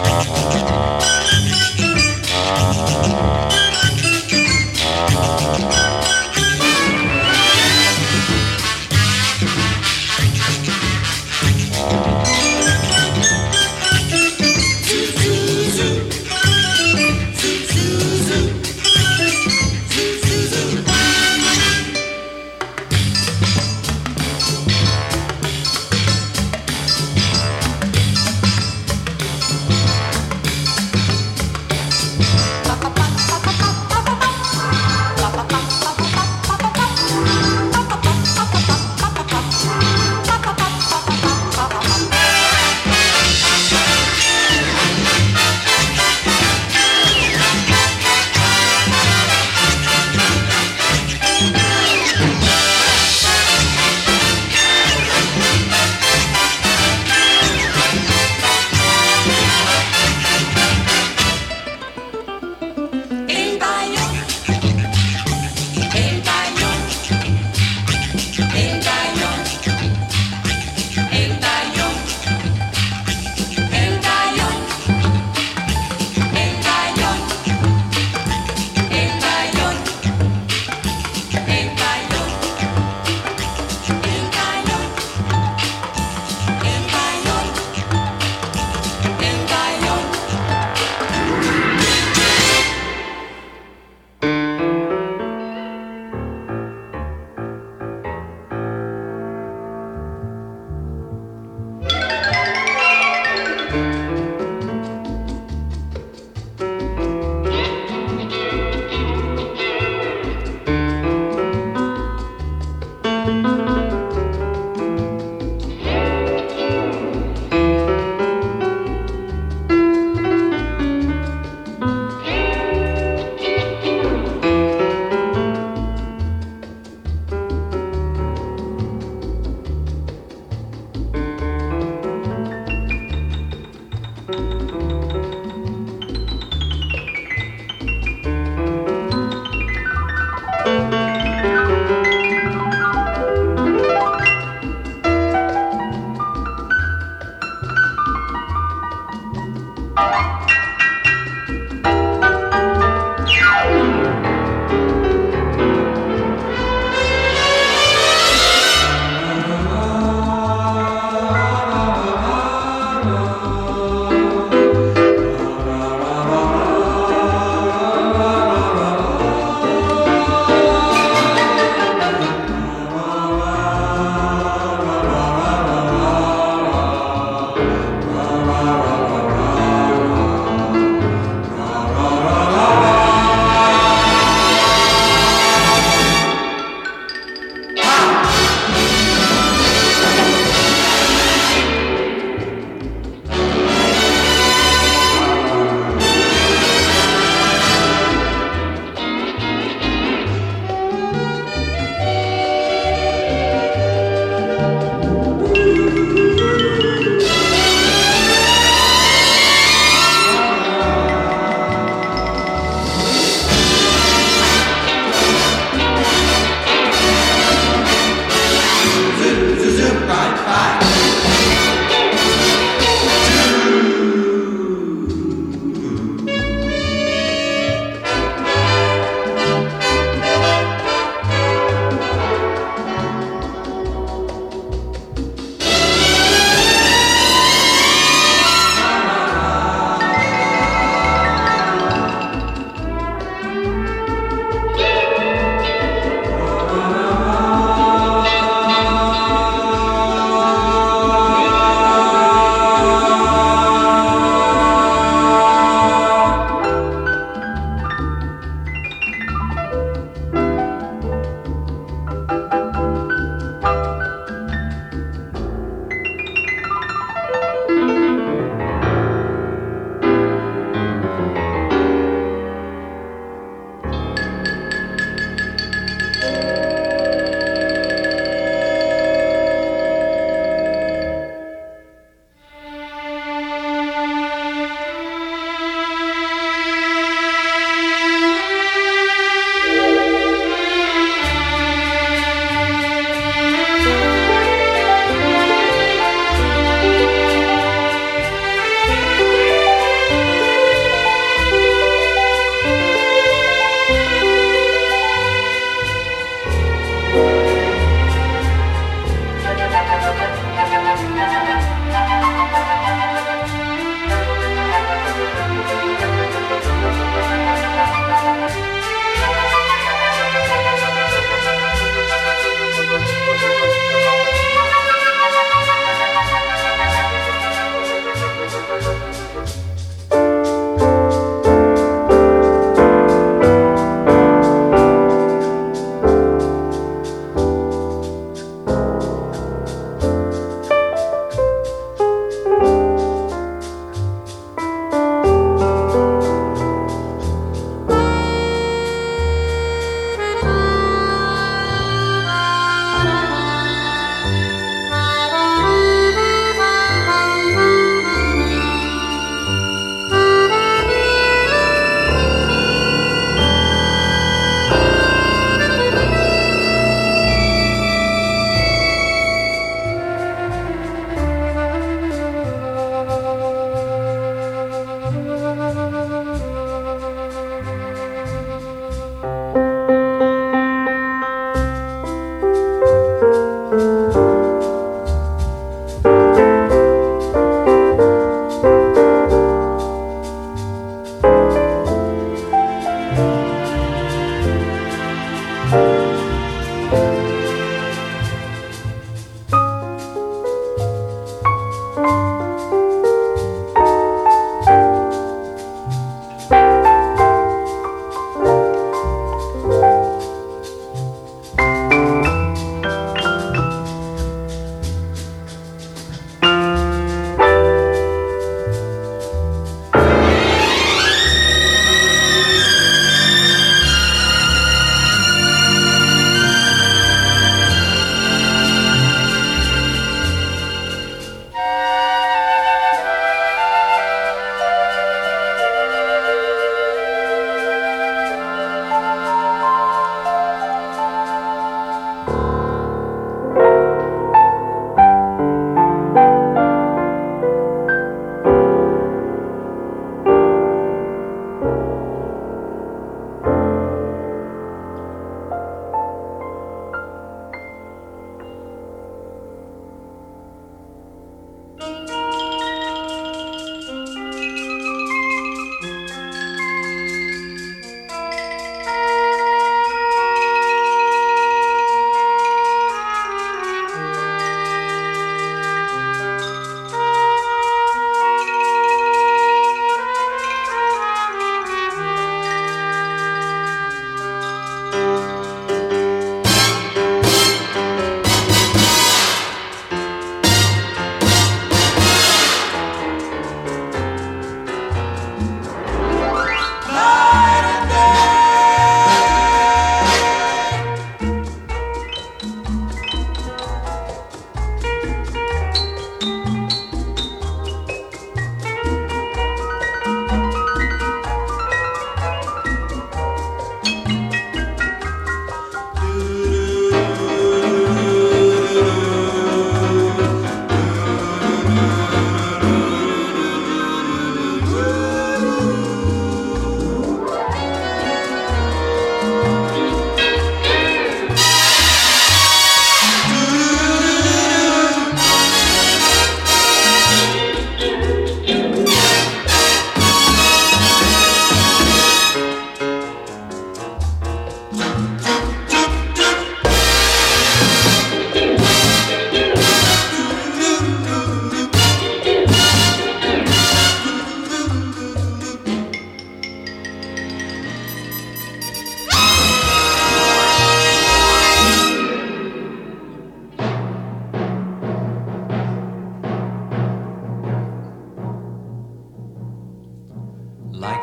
Uh-huh.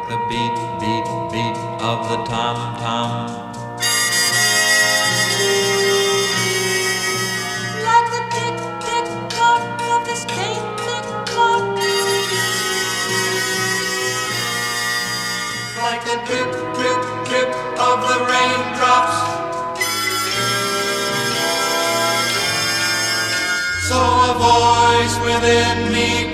The beat, beat, beat of the tom tom. Like the tick tick tock of the clock. Like the drip, drip, drip of the raindrops. So a voice within me